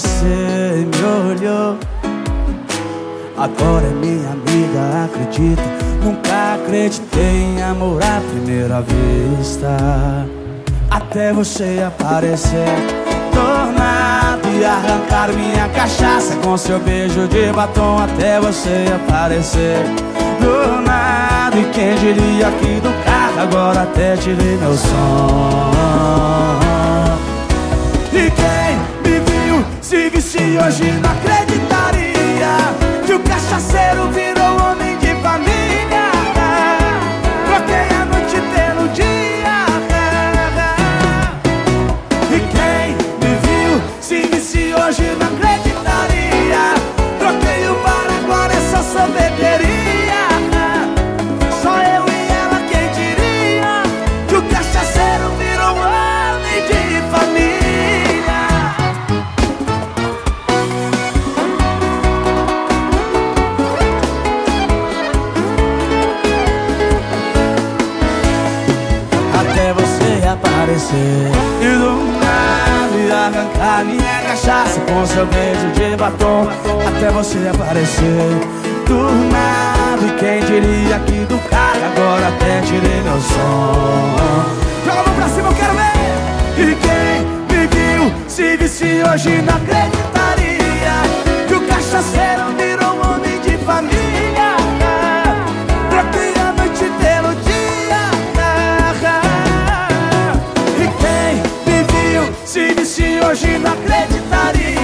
você me olhou. Agora é minha amiga, acredita. Nunca acreditei em amor à primeira vista. Até você aparecer, tornado e arrancar minha cachaça com seu beijo de batom. Até você aparecer, do nada. E quem diria que do carro agora até tirei meu som. Hoje não acreditaria Que o cachaceiro virou aparecer. E do nada e arrancar minha cachaça Com seu beijo de batom Até você aparecer. Do nada e quem diria que do carro Agora até tirei meu som. Joga a mão pra cima, eu quero ver. E quem me viu se visse hoje não cachaceiro Não acreditaria.